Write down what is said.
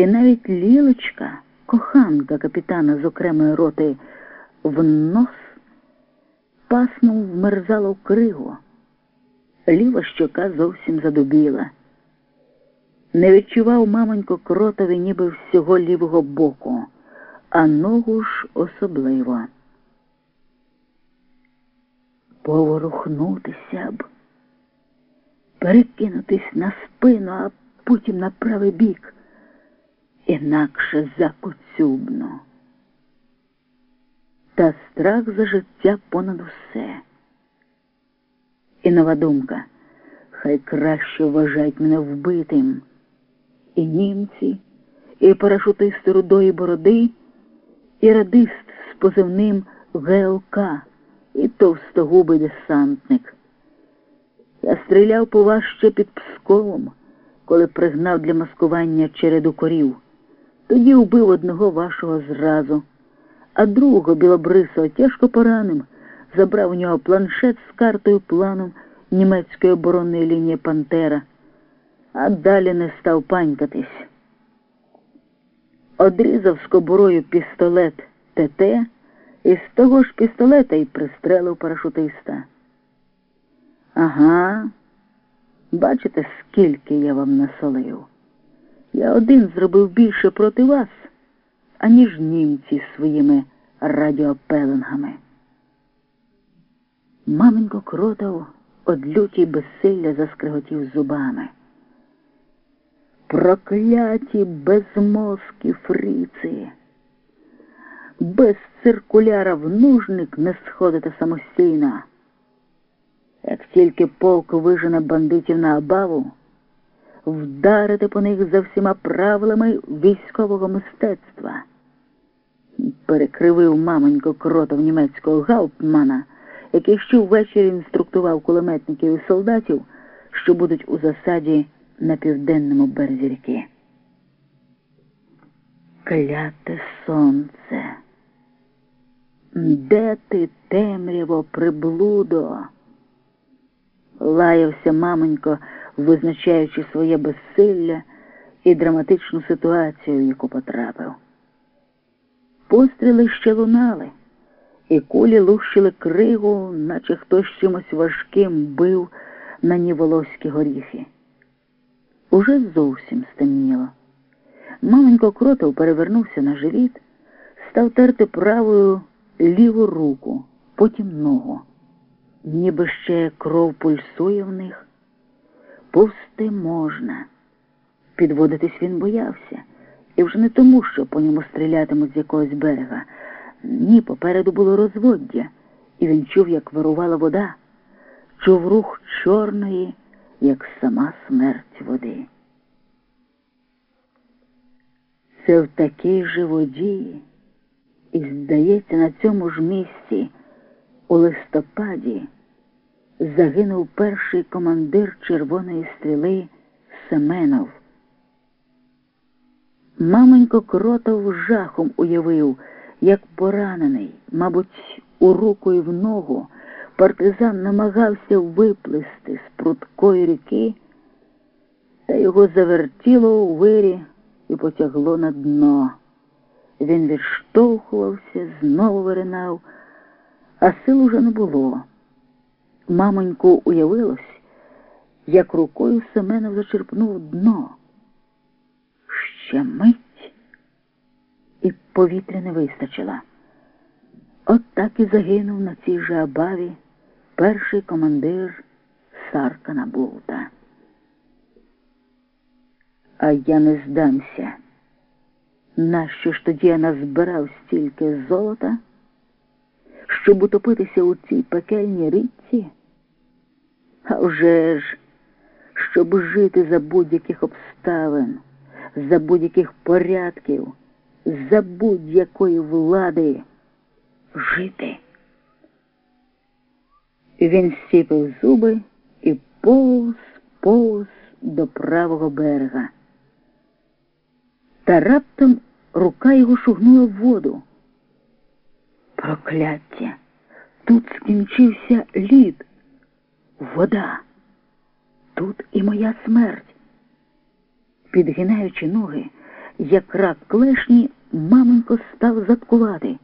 І навіть лілочка, коханка капітана з окремої роти в нос, паснув вмерзало кригу. Ліва щока зовсім задубіла. Не відчував мамонько кротові ніби всього лівого боку, а ногу ж особливо. Поворухнутися б, перекинутись на спину, а потім на правий бік, інакше закоцюбно. Та страх за життя понад усе. І нова думка, хай краще вважають мене вбитим. І німці, і парашутист рудої бороди, і радист з позивним ГЛК, і товстогубий десантник. Я стріляв по вас ще під Псковом, коли пригнав для маскування череду корів. Тоді вбив одного вашого зразу, а другого білобрисого тяжко поранив, забрав у нього планшет з картою планом німецької оборонної лінії Пантера, а далі не став панькатись. Одрізав з кобурою пістолет ТТ і з того ж пістолета й пристрелив парашутиста. Ага, бачите, скільки я вам насолив. Я один зробив більше проти вас, аніж німці своїми радіопелингами. Маменько кротов од люті безсилля заскриготів зубами. Прокляті безмозкі фриці. Без циркуляра в нужник не сходити самостійно. Як тільки полк вижене бандитів на обаву, вдарити по них за всіма правилами військового мистецтва. Перекривив мамонько кротов німецького гауптмана, який ще ввечері інструктував кулеметників і солдатів, що будуть у засаді на південному березі ріки. Кляте сонце. Де ти, темряво, приблудо? Лаявся мамонько, визначаючи своє безсилля і драматичну ситуацію, в яку потрапив. Постріли ще лунали, і кулі лущили кригу, наче хтось чимось важким бив на ні волоські горіхи. Уже зовсім стемніло. Маменько кротов перевернувся на живіт, став терти правою ліву руку, потім ногу. Ніби ще кров пульсує в них. Повсти можна. Підводитись він боявся, і вже не тому, що по ньому стрілятимуть з якогось берега. Ні, попереду було розводдя, і він чув, як вирувала вода, чув рух чорної, як сама смерть води. Це в такій же воді, і, здається, на цьому ж місці у листопаді загинув перший командир червоної стріли Семенов. Маменько кротов жахом уявив, як поранений, мабуть, у руку і в ногу, партизан намагався виплисти з прудкої ріки, та його завертіло у вирі і потягло на дно. Він відштовхувався, знову виринав, а сил уже не було. Мамоньку уявилось, як рукою Семенов зачерпнув дно. Ще мить і повітря не вистачило. От так і загинув на цій же обаві перший командир Саркана Болта. А я не здамся. Нащо ж тоді я назбирав стільки золота, щоб утопитися у цій пекельній річці? А вже ж, щоб жити за будь-яких обставин, за будь-яких порядків, за будь-якої влади жити. Він стіпив зуби і повз, повз до правого берега. Та раптом рука його шугнула в воду. Прокляття! Тут скінчився лід, вода. Тут і моя смерть. Підгинаючи ноги, як рак клешні, маменько став заткувати.